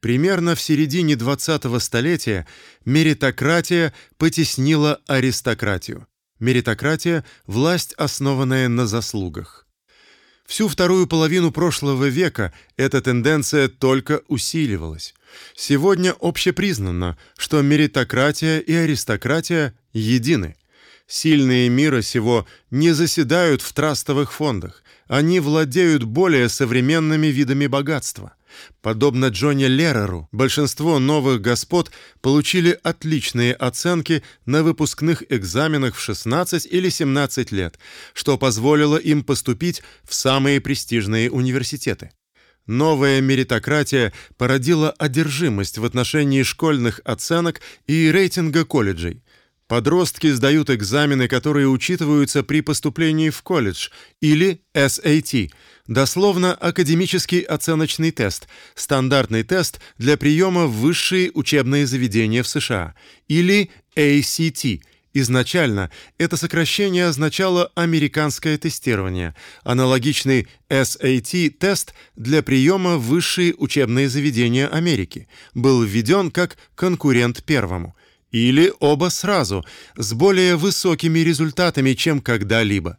Примерно в середине 20-го столетия меритократия потеснила аристократию. Меритократия власть, основанная на заслугах. Всю вторую половину прошлого века эта тенденция только усиливалась. Сегодня общепризнано, что меритократия и аристократия едины. Сильные мира сего не заседают в трастовых фондах. Они владеют более современными видами богатства. Подобно Джонни Лереру, большинство новых господ получили отличные оценки на выпускных экзаменах в 16 или 17 лет, что позволило им поступить в самые престижные университеты. Новая меритократия породила одержимость в отношении школьных оценок и рейтинга колледжей. Подростки сдают экзамены, которые учитываются при поступлении в колледж, или SAT, дословно академический оценочный тест, стандартный тест для приема в высшие учебные заведения в США, или ACT. Изначально это сокращение означало американское тестирование. Аналогичный SAT-тест для приема в высшие учебные заведения Америки был введен как конкурент первому или оба сразу, с более высокими результатами, чем когда-либо.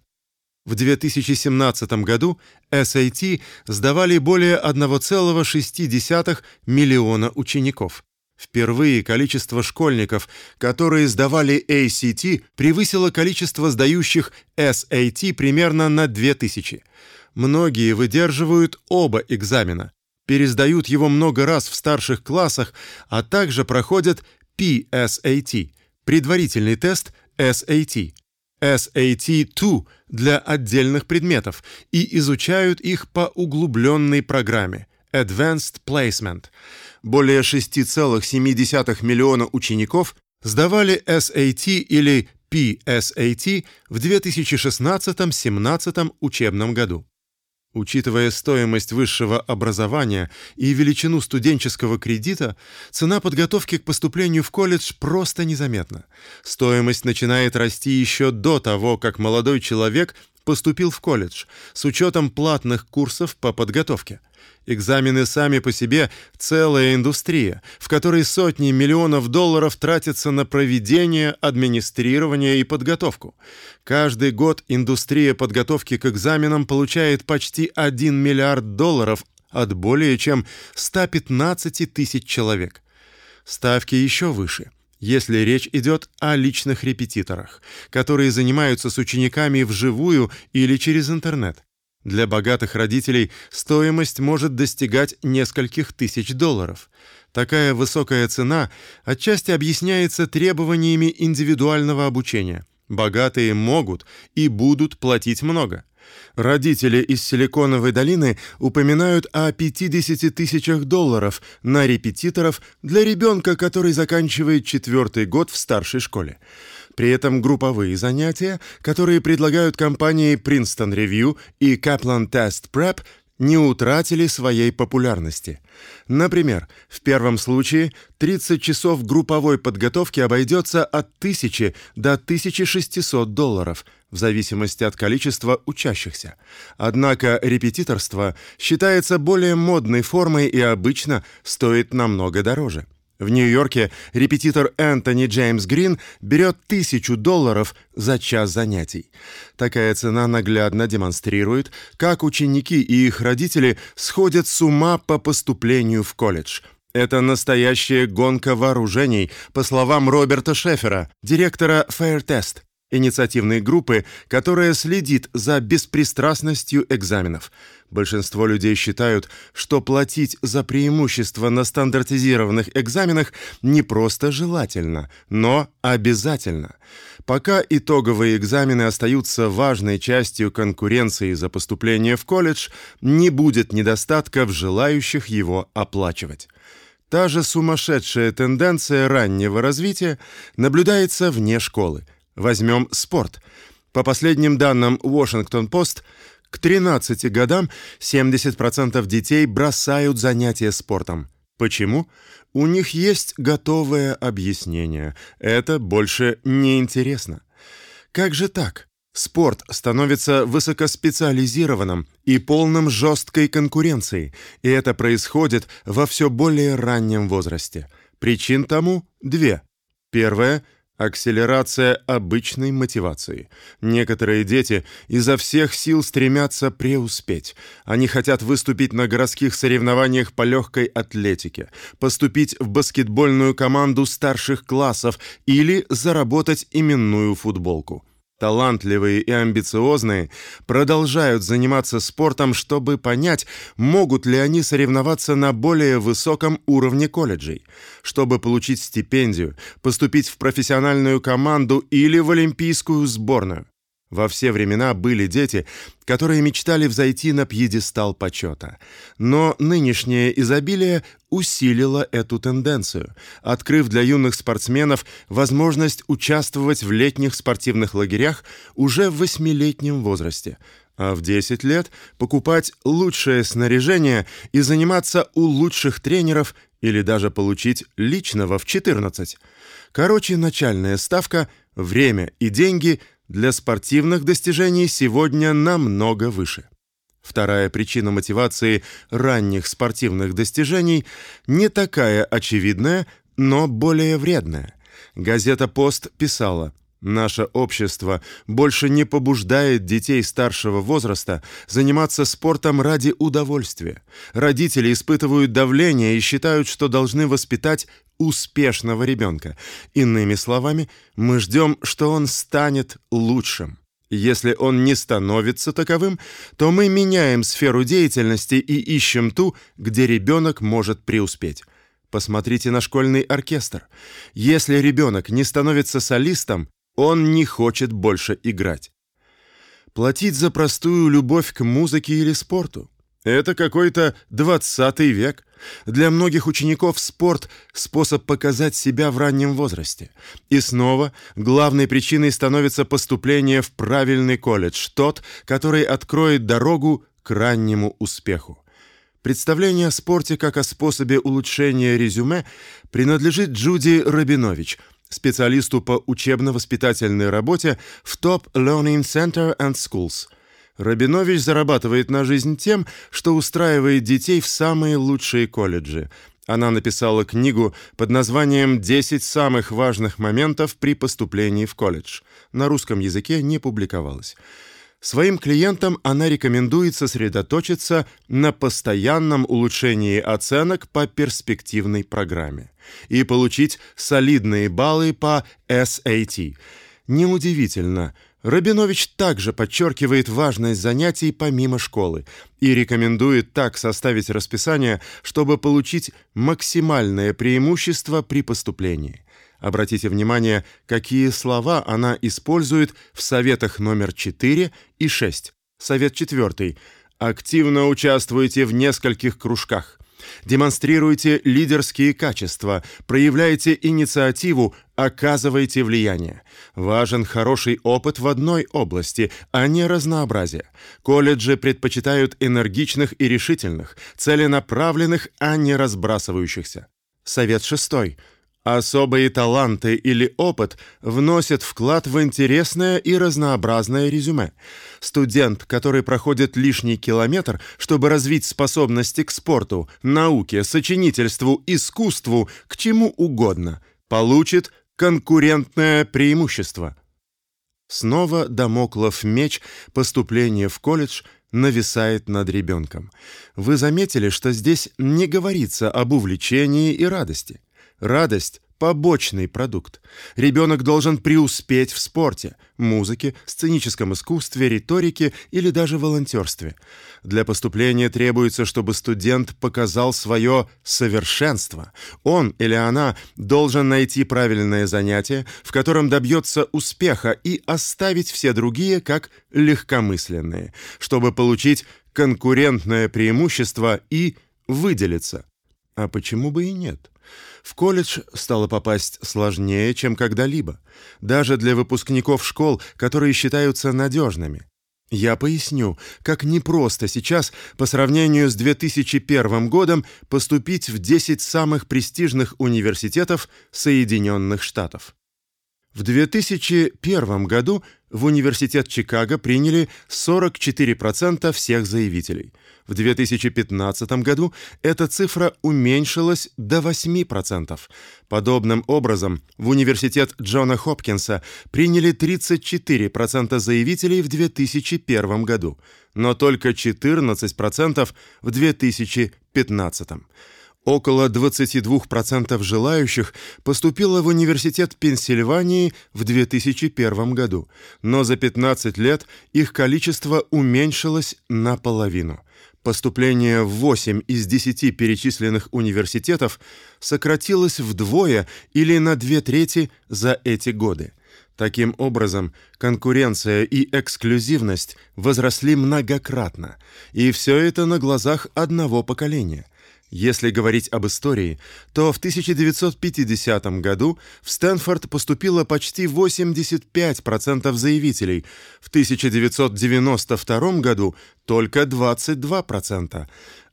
В 2017 году SAT сдавали более 1,6 миллиона учеников. Впервые количество школьников, которые сдавали ACT, превысило количество сдающих SAT примерно на 2000. Многие выдерживают оба экзамена, пересдают его много раз в старших классах, а также проходят PSAT, предварительный тест SAT, SAT-2 для отдельных предметов и изучают их по углубленной программе Advanced Placement. Более 6,7 миллиона учеников сдавали SAT или PSAT в 2016-17 учебном году. Учитывая стоимость высшего образования и величину студенческого кредита, цена подготовки к поступлению в колледж просто незаметна. Стоимость начинает расти еще до того, как молодой человек поступил в колледж, с учетом платных курсов по подготовке. Экзамены сами по себе целая индустрия, в которой сотни миллионов долларов тратятся на проведение, администрирование и подготовку. Каждый год индустрия подготовки к экзаменам получает почти 1 миллиард долларов от более чем 115 тысяч человек. Ставки еще выше – если речь идет о личных репетиторах, которые занимаются с учениками вживую или через интернет. Для богатых родителей стоимость может достигать нескольких тысяч долларов. Такая высокая цена отчасти объясняется требованиями индивидуального обучения. Богатые могут и будут платить много. Родители из Силиконовой долины упоминают о 50 тысячах долларов на репетиторов для ребенка, который заканчивает четвертый год в старшей школе. При этом групповые занятия, которые предлагают компании Princeton Review и Kaplan Test Prep, не утратили своей популярности. Например, в первом случае 30 часов групповой подготовки обойдется от 1000 до 1600 долларов в зависимости от количества учащихся. Однако репетиторство считается более модной формой и обычно стоит намного дороже. В Нью-Йорке репетитор Энтони Джеймс Грин берет тысячу долларов за час занятий. Такая цена наглядно демонстрирует, как ученики и их родители сходят с ума по поступлению в колледж. Это настоящая гонка вооружений, по словам Роберта Шефера, директора Fair Test инициативной группы, которая следит за беспристрастностью экзаменов. Большинство людей считают, что платить за преимущество на стандартизированных экзаменах не просто желательно, но обязательно. Пока итоговые экзамены остаются важной частью конкуренции за поступление в колледж, не будет недостатка в желающих его оплачивать. Та же сумасшедшая тенденция раннего развития наблюдается вне школы. Возьмем спорт. По последним данным Washington-Post, к 13 годам 70% детей бросают занятия спортом. Почему? У них есть готовое объяснение. Это больше не интересно. Как же так? Спорт становится высокоспециализированным и полным жесткой конкуренции, и это происходит во все более раннем возрасте. Причин тому две. Первая акселерация обычной мотивации. Некоторые дети изо всех сил стремятся преуспеть. Они хотят выступить на городских соревнованиях по легкой атлетике, поступить в баскетбольную команду старших классов или заработать именную футболку талантливые и амбициозные, продолжают заниматься спортом, чтобы понять, могут ли они соревноваться на более высоком уровне колледжей, чтобы получить стипендию, поступить в профессиональную команду или в олимпийскую сборную. Во все времена были дети, которые мечтали взойти на пьедестал почета. Но нынешнее изобилие усилило эту тенденцию, открыв для юных спортсменов возможность участвовать в летних спортивных лагерях уже в восьмилетнем возрасте, а в 10 лет покупать лучшее снаряжение и заниматься у лучших тренеров или даже получить личного в 14. Короче, начальная ставка, время и деньги – для спортивных достижений сегодня намного выше. Вторая причина мотивации ранних спортивных достижений не такая очевидная, но более вредная. Газета Пост писала: Наше общество больше не побуждает детей старшего возраста заниматься спортом ради удовольствия. Родители испытывают давление и считают, что должны воспитать успешного ребенка. Иными словами, мы ждем, что он станет лучшим. Если он не становится таковым, то мы меняем сферу деятельности и ищем ту, где ребенок может преуспеть. Посмотрите на школьный оркестр. Если ребенок не становится солистом, он не хочет больше играть. Платить за простую любовь к музыке или спорту это какой-то двадцатый век. Для многих учеников спорт способ показать себя в раннем возрасте. И снова главной причиной становится поступление в правильный колледж, тот, который откроет дорогу к раннему успеху. Представление о спорте как о способе улучшения резюме принадлежит Джуди Рабинович, специалисту по учебно-воспитательной работе в Top Learning Center and Schools. Рабинович зарабатывает на жизнь тем, что устраивает детей в самые лучшие колледжи. Она написала книгу под названием «10 самых важных моментов при поступлении в колледж». На русском языке не публиковалась. Своим клиентам она рекомендует сосредоточиться на постоянном улучшении оценок по перспективной программе и получить солидные баллы по SAT. Неудивительно, Рабинович также подчеркивает важность занятий помимо школы и рекомендует так составить расписание, чтобы получить максимальное преимущество при поступлении. Обратите внимание, какие слова она использует в советах номер 4 и 6. Совет 4. Активно участвуйте в нескольких кружках. Демонстрируйте лидерские качества, проявляйте инициативу, оказывайте влияние. Важен хороший опыт в одной области, а не разнообразие. Колледжи предпочитают энергичных и решительных, целенаправленных, а не разбрасывающихся. Совет шестой. Особые таланты или опыт вносят вклад в интересное и разнообразное резюме. Студент, который проходит лишний километр, чтобы развить способности к спорту, науке, сочинительству, искусству, к чему угодно, получит конкурентное преимущество. Снова дамоклов меч поступления в колледж нависает над ребенком. Вы заметили, что здесь не говорится об увлечении и радости. Радость побочный продукт. Ребенок должен преуспеть в спорте, музыке, сценическом искусстве, риторике или даже волонтерстве. Для поступления требуется, чтобы студент показал свое совершенство. Он или она должен найти правильное занятие, в котором добьется успеха и оставить все другие как легкомысленные, чтобы получить конкурентное преимущество и выделиться. А почему бы и нет? В колледж стало попасть сложнее, чем когда-либо, даже для выпускников школ, которые считаются надежными. Я поясню, как непросто сейчас по сравнению с 2001 годом поступить в 10 самых престижных университетов Соединенных Штатов. В 2001 году в университет Чикаго приняли 44% всех заявителей. В 2015 году эта цифра уменьшилась до 8%. Подобным образом, в университет Джона Хопкинса приняли 34% заявителей в 2001 году, но только 14% в 2015. Около 22% желающих поступило в университет Пенсильвании в 2001 году, но за 15 лет их количество уменьшилось наполовину. Поступление в 8 из 10 перечисленных университетов сократилось вдвое или на две трети за эти годы. Таким образом, конкуренция и эксклюзивность возросли многократно, и все это на глазах одного поколения. Если говорить об истории, то в 1950 году в Стэнфорд поступило почти 85% заявителей, в 1992 году только 22%,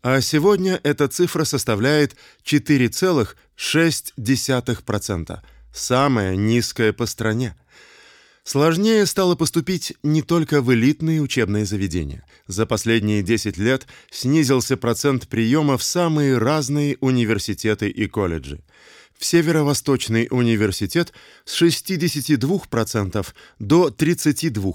а сегодня эта цифра составляет 4,6%, самая низкая по стране. Сложнее стало поступить не только в элитные учебные заведения. За последние 10 лет снизился процент приема в самые разные университеты и колледжи. В Северо-Восточный университет с 62% до 32%.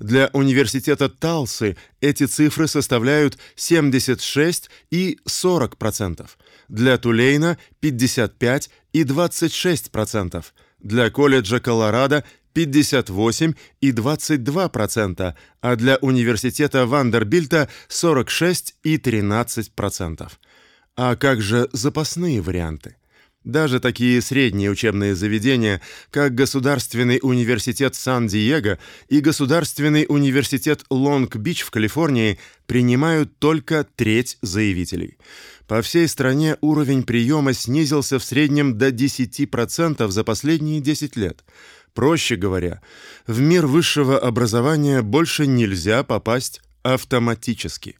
Для университета Талсы эти цифры составляют 76 и 40%. Для Тулейна 55 и 26%. Для колледжа Колорадо 58 и 22%, а для университета Вандербильта 46 и 13%. А как же запасные варианты? Даже такие средние учебные заведения, как Государственный университет Сан-Диего и Государственный университет Лонг-Бич в Калифорнии, принимают только треть заявителей. По всей стране уровень приема снизился в среднем до 10% за последние 10 лет. Проще говоря, в мир высшего образования больше нельзя попасть автоматически.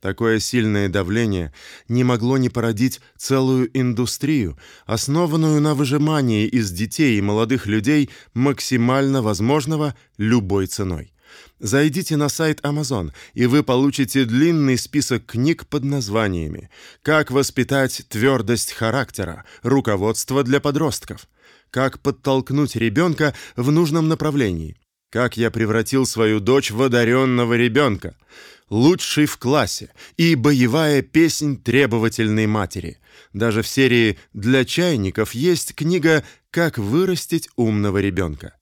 Такое сильное давление не могло не породить целую индустрию, основанную на выжимании из детей и молодых людей максимально возможного любой ценой. Зайдите на сайт Amazon, и вы получите длинный список книг под названиями: Как воспитать твердость характера, руководство для подростков, как подтолкнуть ребенка в нужном направлении, как я превратил свою дочь в одаренного ребенка, лучший в классе и боевая песнь требовательной матери. Даже в серии Для чайников есть книга Как вырастить умного ребенка.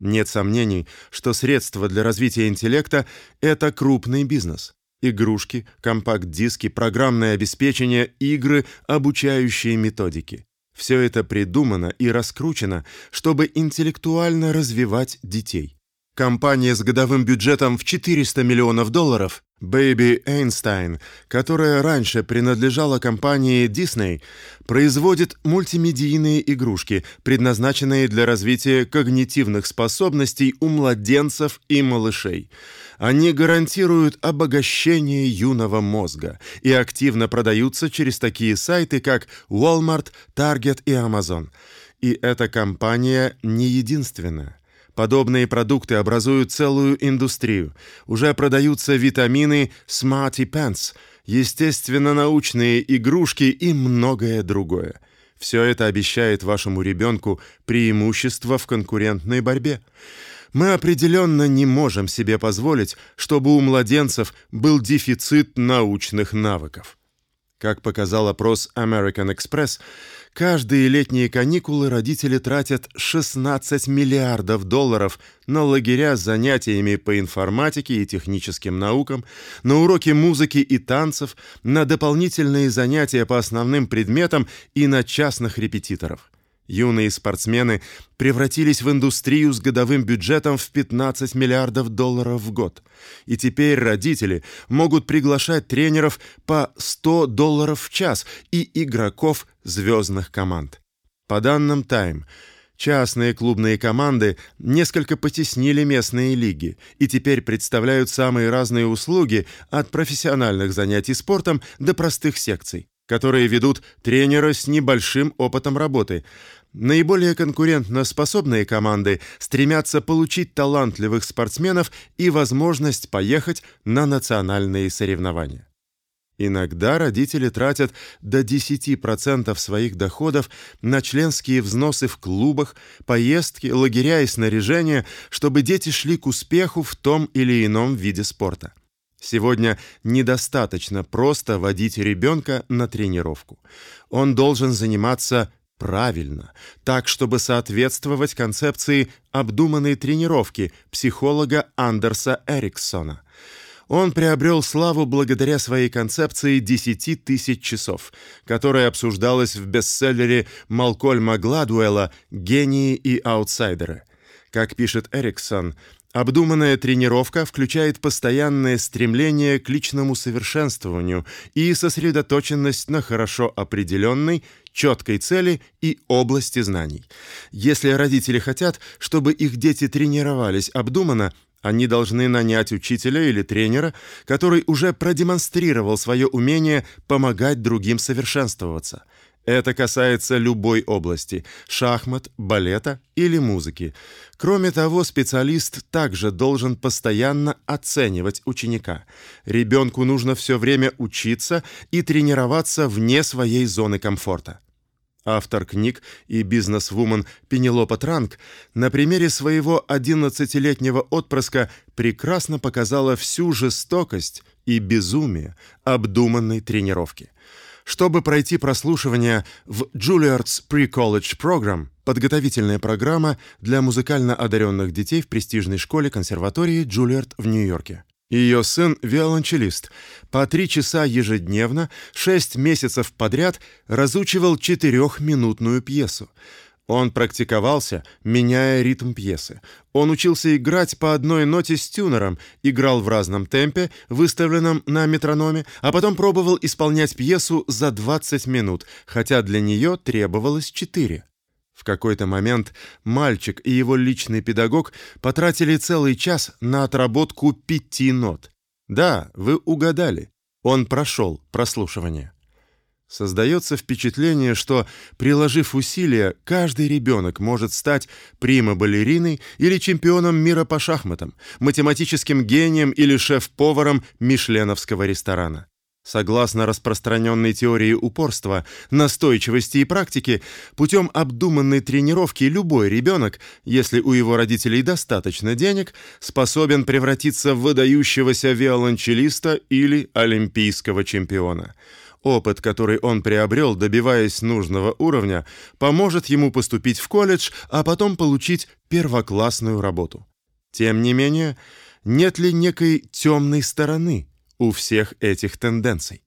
Нет сомнений, что средства для развития интеллекта это крупный бизнес. Игрушки, компакт-диски, программное обеспечение, игры, обучающие методики. Все это придумано и раскручено, чтобы интеллектуально развивать детей. Компания с годовым бюджетом в 400 миллионов долларов Baby Einstein, которая раньше принадлежала компании Disney, производит мультимедийные игрушки, предназначенные для развития когнитивных способностей у младенцев и малышей. Они гарантируют обогащение юного мозга и активно продаются через такие сайты, как Walmart, Target и Amazon. И эта компания не единственная. Подобные продукты образуют целую индустрию. Уже продаются витамины Smarty Pants, естественно-научные игрушки и многое другое. Все это обещает вашему ребенку преимущество в конкурентной борьбе. Мы определенно не можем себе позволить, чтобы у младенцев был дефицит научных навыков. Как показал опрос American Express, каждые летние каникулы родители тратят 16 миллиардов долларов на лагеря с занятиями по информатике и техническим наукам, на уроки музыки и танцев, на дополнительные занятия по основным предметам и на частных репетиторов. Юные спортсмены превратились в индустрию с годовым бюджетом в 15 миллиардов долларов в год. И теперь родители могут приглашать тренеров по 100 долларов в час и игроков звездных команд. По данным Time, частные клубные команды несколько потеснили местные лиги и теперь представляют самые разные услуги от профессиональных занятий спортом до простых секций. Которые ведут тренера с небольшим опытом работы. Наиболее конкурентно способные команды стремятся получить талантливых спортсменов и возможность поехать на национальные соревнования. Иногда родители тратят до 10% своих доходов на членские взносы в клубах, поездки, лагеря и снаряжение, чтобы дети шли к успеху в том или ином виде спорта. Сегодня недостаточно просто водить ребенка на тренировку. Он должен заниматься правильно, так чтобы соответствовать концепции обдуманной тренировки психолога Андерса Эриксона. Он приобрел славу благодаря своей концепции 10 тысяч часов, которая обсуждалась в бестселлере Малкольма Гладуэлла «Гении и аутсайдеры». Как пишет Эриксон, Обдуманная тренировка включает постоянное стремление к личному совершенствованию и сосредоточенность на хорошо определенной, четкой цели и области знаний. Если родители хотят, чтобы их дети тренировались обдуманно, они должны нанять учителя или тренера, который уже продемонстрировал свое умение помогать другим совершенствоваться – это касается любой области шахмат, балета или музыки. Кроме того, специалист также должен постоянно оценивать ученика. Ребенку нужно все время учиться и тренироваться вне своей зоны комфорта. Автор книг и бизнесвумен Пенелопа Транк на примере своего 11-летнего отпрыска прекрасно показала всю жестокость и безумие обдуманной тренировки. Чтобы пройти прослушивание в Juilliard's Pre-College Program, подготовительная программа для музыкально одаренных детей в престижной школе консерватории Juilliard в Нью-Йорке. Ее сын виолончелист. По три часа ежедневно, шесть месяцев подряд разучивал четырехминутную пьесу. Он практиковался, меняя ритм пьесы. Он учился играть по одной ноте с тюнером, играл в разном темпе, выставленном на метрономе, а потом пробовал исполнять пьесу за 20 минут, хотя для нее требовалось 4. В какой-то момент мальчик и его личный педагог потратили целый час на отработку пяти нот. Да, вы угадали. Он прошел прослушивание. Создается впечатление, что, приложив усилия, каждый ребенок может стать прима-балериной или чемпионом мира по шахматам, математическим гением или шеф-поваром мишленовского ресторана. Согласно распространенной теории упорства, настойчивости и практики, путем обдуманной тренировки любой ребенок, если у его родителей достаточно денег, способен превратиться в выдающегося виолончелиста или олимпийского чемпиона. Опыт, который он приобрел, добиваясь нужного уровня, поможет ему поступить в колледж, а потом получить первоклассную работу. Тем не менее, нет ли некой темной стороны у всех этих тенденций?